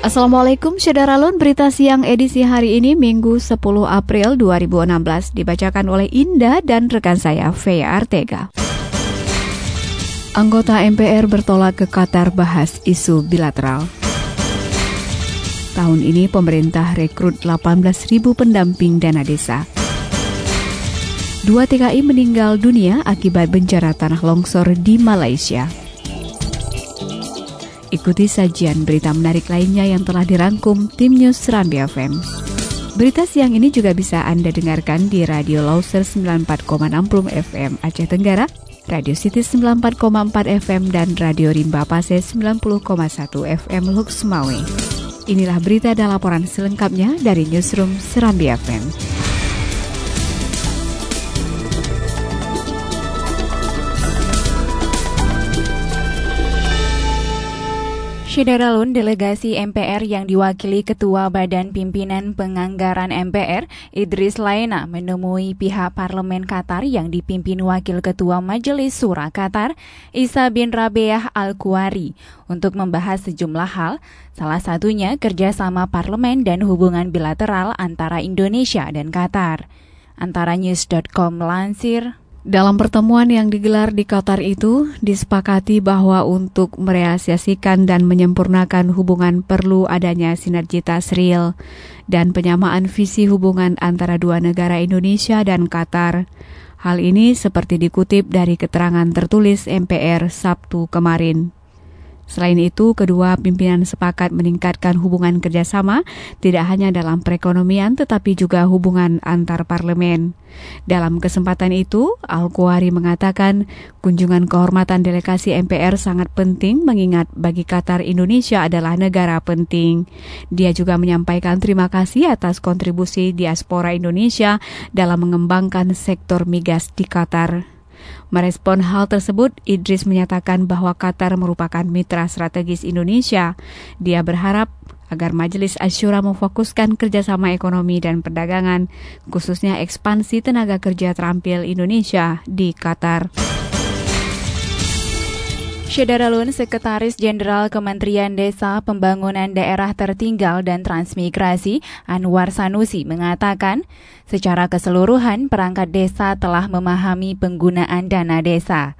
Assalamualaikum Saudara Lun, berita siang edisi hari ini Minggu 10 April 2016 dibacakan oleh Indah dan rekan saya Fea Artega. Anggota MPR bertolak ke Qatar bahas isu bilateral. Tahun ini pemerintah rekrut 18.000 pendamping dana desa. Dua TKI meninggal dunia akibat bencana tanah longsor di Malaysia. Ikuti sajian berita menarik lainnya yang telah dirangkum tim News Serambi FM. Berita siang ini juga bisa Anda dengarkan di Radio Lauser 94,60 FM Aceh Tenggara, Radio City 94,4 FM, dan Radio Rimba Pase 90,1 FM Lux. Inilah berita dan laporan selengkapnya dari Newsroom Serambi FM. Syederalun delegasi MPR yang diwakili Ketua Badan Pimpinan Penganggaran MPR, Idris Laena, menemui pihak Parlemen Qatar yang dipimpin Wakil Ketua Majelis Surah Qatar, Isa bin Rabeah Al-Kuwari, untuk membahas sejumlah hal, salah satunya kerjasama parlemen dan hubungan bilateral antara Indonesia dan Qatar. Antara news.com lansir, dalam pertemuan yang digelar di Qatar itu, disepakati bahwa untuk merealisasikan dan menyempurnakan hubungan perlu adanya sinergitas real dan penyamaan visi hubungan antara dua negara Indonesia dan Qatar. Hal ini seperti dikutip dari keterangan tertulis MPR Sabtu kemarin. Selain itu, kedua pimpinan sepakat meningkatkan hubungan kerjasama tidak hanya dalam perekonomian tetapi juga hubungan antar parlemen. Dalam kesempatan itu, Al-Kuwari mengatakan kunjungan kehormatan delegasi MPR sangat penting mengingat bagi Qatar Indonesia adalah negara penting. Dia juga menyampaikan terima kasih atas kontribusi diaspora Indonesia dalam mengembangkan sektor migas di Qatar. Merespon hal tersebut, Idris menyatakan bahwa Qatar merupakan mitra strategis Indonesia. Dia berharap agar Majelis Asyura memfokuskan kerjasama ekonomi dan perdagangan, khususnya ekspansi tenaga kerja terampil Indonesia di Qatar. Syederalun, Sekretaris Jenderal Kementerian Desa Pembangunan Daerah Tertinggal dan Transmigrasi Anwar Sanusi mengatakan, secara keseluruhan perangkat desa telah memahami penggunaan dana desa.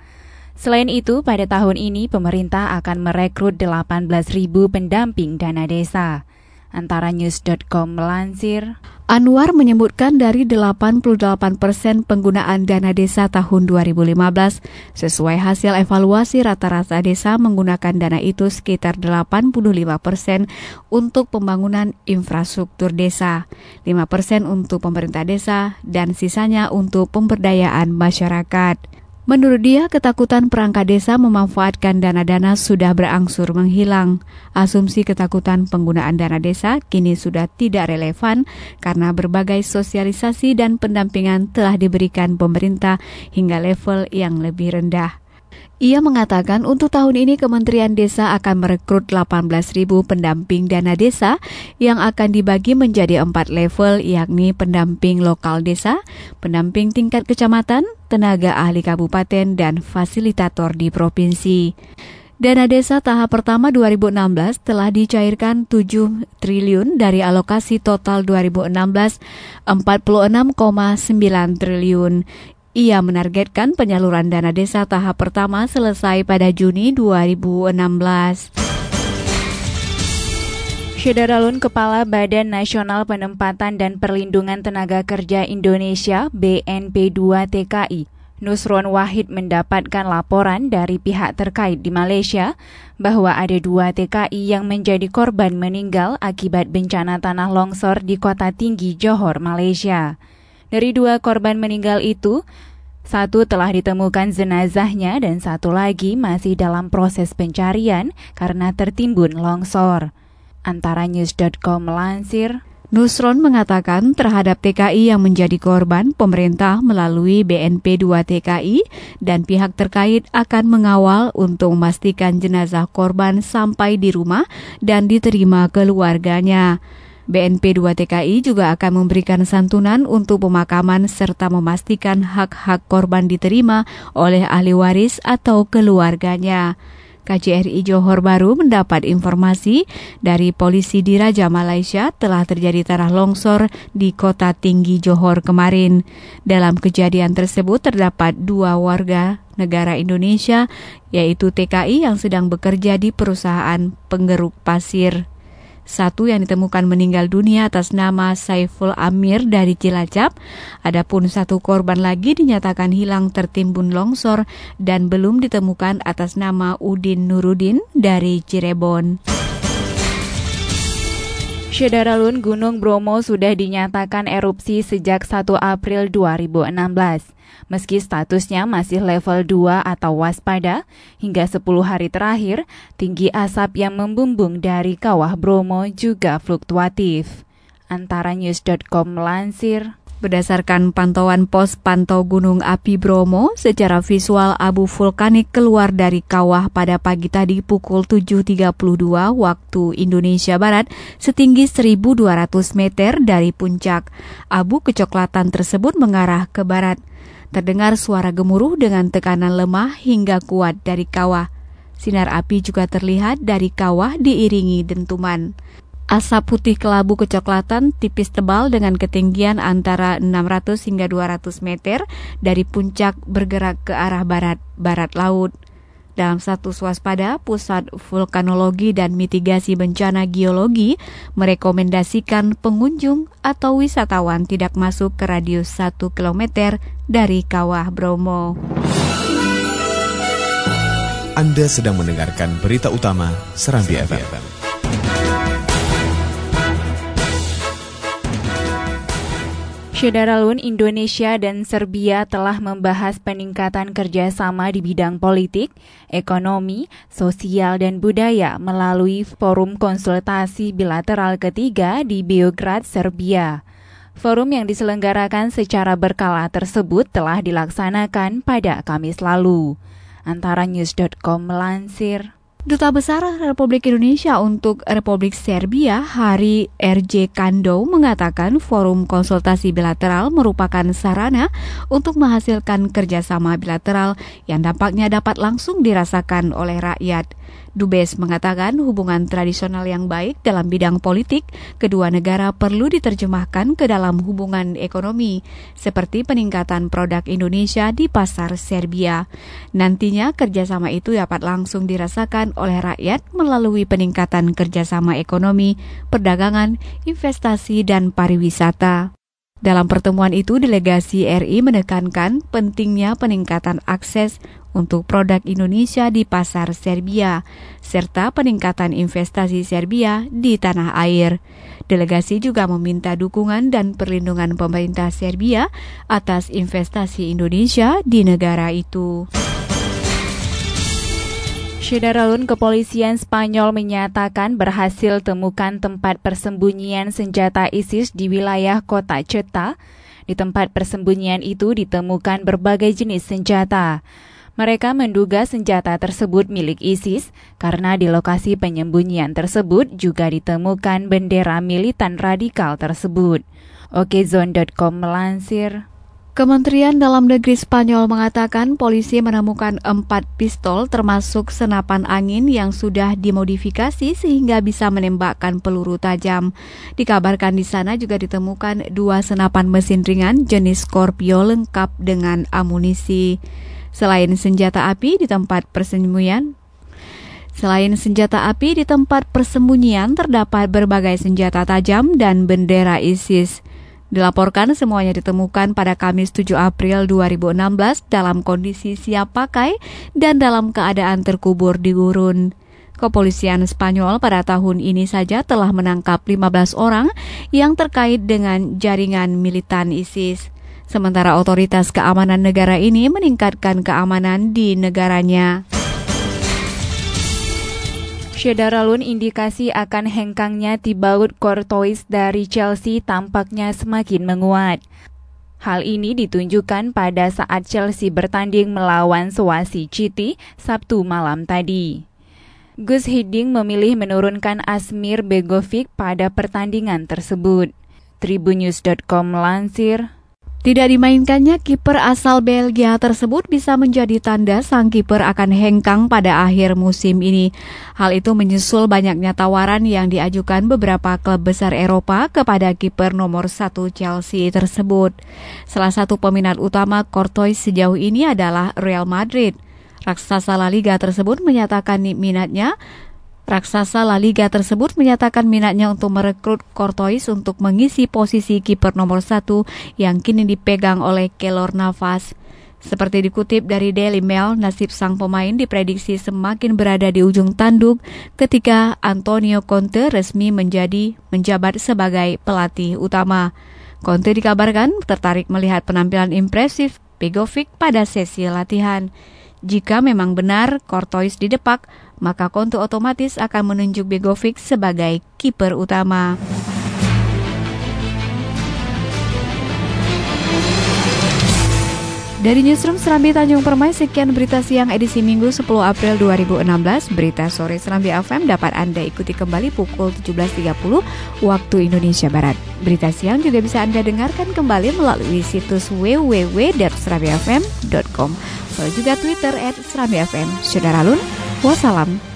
Selain itu, pada tahun ini pemerintah akan merekrut 18.000 pendamping dana desa. Antara news.com melansir, Anwar menyebutkan dari 88 persen penggunaan dana desa tahun 2015, sesuai hasil evaluasi rata-rata desa menggunakan dana itu sekitar 85 persen untuk pembangunan infrastruktur desa, 5 persen untuk pemerintah desa, dan sisanya untuk pemberdayaan masyarakat. Menurut dia, ketakutan perangkat desa memanfaatkan dana-dana sudah berangsur menghilang. Asumsi ketakutan penggunaan dana desa kini sudah tidak relevan karena berbagai sosialisasi dan pendampingan telah diberikan pemerintah hingga level yang lebih rendah. Ia mengatakan untuk tahun ini Kementerian Desa akan merekrut 18.000 pendamping dana desa yang akan dibagi menjadi empat level yakni pendamping lokal desa, pendamping tingkat kecamatan, tenaga ahli kabupaten, dan fasilitator di provinsi. Dana desa tahap pertama 2016 telah dicairkan 7 triliun dari alokasi total 2016 46,9 triliun. Ia menargetkan penyaluran dana desa tahap pertama selesai pada Juni 2016. Syederalun Kepala Badan Nasional Penempatan dan Perlindungan Tenaga Kerja Indonesia BNP2 TKI Nusron Wahid mendapatkan laporan dari pihak terkait di Malaysia bahwa ada dua TKI yang menjadi korban meninggal akibat bencana tanah longsor di kota tinggi Johor, Malaysia. Dari dua korban meninggal itu, Satu telah ditemukan jenazahnya dan satu lagi masih dalam proses pencarian karena tertimbun longsor. Antara news.com melansir, Nusron mengatakan terhadap TKI yang menjadi korban, pemerintah melalui BNP 2 TKI dan pihak terkait akan mengawal untuk memastikan jenazah korban sampai di rumah dan diterima keluarganya. BNP 2 TKI juga akan memberikan santunan untuk pemakaman serta memastikan hak-hak korban diterima oleh ahli waris atau keluarganya. KJRI Johor Baru mendapat informasi dari polisi di Raja Malaysia telah terjadi tanah longsor di kota tinggi Johor kemarin. Dalam kejadian tersebut terdapat dua warga negara Indonesia, yaitu TKI yang sedang bekerja di perusahaan penggeruk pasir. Satu yang ditemukan meninggal dunia atas nama Saiful Amir dari Cilacap. Adapun satu korban lagi dinyatakan hilang tertimbun longsor dan belum ditemukan atas nama Udin Nurudin dari Cirebon. Syedaralun Gunung Bromo sudah dinyatakan erupsi sejak 1 April 2016. Meski statusnya masih level 2 atau waspada, hingga 10 hari terakhir, tinggi asap yang membumbung dari kawah Bromo juga fluktuatif. Antara news.com melansir, Berdasarkan pantauan pos pantau Gunung Api Bromo, secara visual abu vulkanik keluar dari kawah pada pagi tadi pukul 7.32 waktu Indonesia Barat setinggi 1.200 meter dari puncak. Abu kecoklatan tersebut mengarah ke barat. Terdengar suara gemuruh dengan tekanan lemah hingga kuat dari kawah. Sinar api juga terlihat dari kawah diiringi dentuman. Asap putih kelabu kecoklatan tipis tebal dengan ketinggian antara 600 hingga 200 meter dari puncak bergerak ke arah barat, barat laut. Dalam satu swaspada, Pusat Vulkanologi dan Mitigasi Bencana Geologi merekomendasikan pengunjung atau wisatawan tidak masuk ke radius 1 km dari Kawah Bromo. Anda sedang mendengarkan berita utama Serambi. FM. Syederalun Indonesia dan Serbia telah membahas peningkatan kerjasama di bidang politik, ekonomi, sosial, dan budaya melalui forum konsultasi bilateral ketiga di Beograd, Serbia. Forum yang diselenggarakan secara berkala tersebut telah dilaksanakan pada Kamis lalu. Antara news.com melansir. Duta Besar Republik Indonesia untuk Republik Serbia, Hari RJ Kando, mengatakan forum konsultasi bilateral merupakan sarana untuk menghasilkan kerjasama bilateral yang dampaknya dapat langsung dirasakan oleh rakyat. Dubes mengatakan hubungan tradisional yang baik dalam bidang politik kedua negara perlu diterjemahkan ke dalam hubungan ekonomi, seperti peningkatan produk Indonesia di pasar Serbia. Nantinya kerjasama itu dapat langsung dirasakan oleh rakyat melalui peningkatan kerjasama ekonomi, perdagangan, investasi, dan pariwisata. Dalam pertemuan itu, delegasi RI menekankan pentingnya peningkatan akses untuk produk Indonesia di pasar Serbia, serta peningkatan investasi Serbia di tanah air. Delegasi juga meminta dukungan dan perlindungan pemerintah Serbia atas investasi Indonesia di negara itu. Syederalun kepolisian Spanyol menyatakan berhasil temukan tempat persembunyian senjata ISIS di wilayah kota Ceta. Di tempat persembunyian itu ditemukan berbagai jenis senjata. Mereka menduga senjata tersebut milik ISIS karena di lokasi penyembunyian tersebut juga ditemukan bendera militan radikal tersebut. Okezone.com melansir. Kementerian Dalam Negeri Spanyol mengatakan polisi menemukan empat pistol termasuk senapan angin yang sudah dimodifikasi sehingga bisa menembakkan peluru tajam. Dikabarkan di sana juga ditemukan dua senapan mesin ringan jenis Scorpio lengkap dengan amunisi. Selain senjata api di tempat persembunyian, Selain senjata api di tempat persembunyian terdapat berbagai senjata tajam dan bendera ISIS. Dilaporkan semuanya ditemukan pada Kamis 7 April 2016 dalam kondisi siap pakai dan dalam keadaan terkubur di gurun. Kepolisian Spanyol pada tahun ini saja telah menangkap 15 orang yang terkait dengan jaringan militan ISIS. Sementara otoritas keamanan negara ini meningkatkan keamanan di negaranya. Syedaralun indikasi akan hengkangnya Thibaut Courtois dari Chelsea tampaknya semakin menguat. Hal ini ditunjukkan pada saat Chelsea bertanding melawan Swansea City Sabtu malam tadi. Gus Hiddink memilih menurunkan Asmir Begovic pada pertandingan tersebut. Tribunnews.com melansir, tidak dimainkannya kiper asal Belgia tersebut bisa menjadi tanda sang kiper akan hengkang pada akhir musim ini. Hal itu menyusul banyaknya tawaran yang diajukan beberapa klub besar Eropa kepada kiper nomor satu Chelsea tersebut. Salah satu peminat utama Courtois sejauh ini adalah Real Madrid. Raksasa La Liga tersebut menyatakan minatnya Raksasa La Liga tersebut menyatakan minatnya untuk merekrut Courtois untuk mengisi posisi kiper nomor satu yang kini dipegang oleh Kelor Navas. Seperti dikutip dari Daily Mail, nasib sang pemain diprediksi semakin berada di ujung tanduk ketika Antonio Conte resmi menjadi menjabat sebagai pelatih utama. Conte dikabarkan tertarik melihat penampilan impresif Begovic pada sesi latihan. Jika memang benar Courtois didepak, maka Konto otomatis akan menunjuk Begovic sebagai kiper utama. Dari Newsroom Serambi Tanjung Permai, sekian berita siang edisi Minggu 10 April 2016. Berita sore Serambi FM dapat Anda ikuti kembali pukul 17.30 waktu Indonesia Barat. Berita siang juga bisa Anda dengarkan kembali melalui situs www.serambifm.com. Follow juga Twitter at Serambi FM. Saudara Lun, wassalam.